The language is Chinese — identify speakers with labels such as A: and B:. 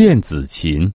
A: 电子琴。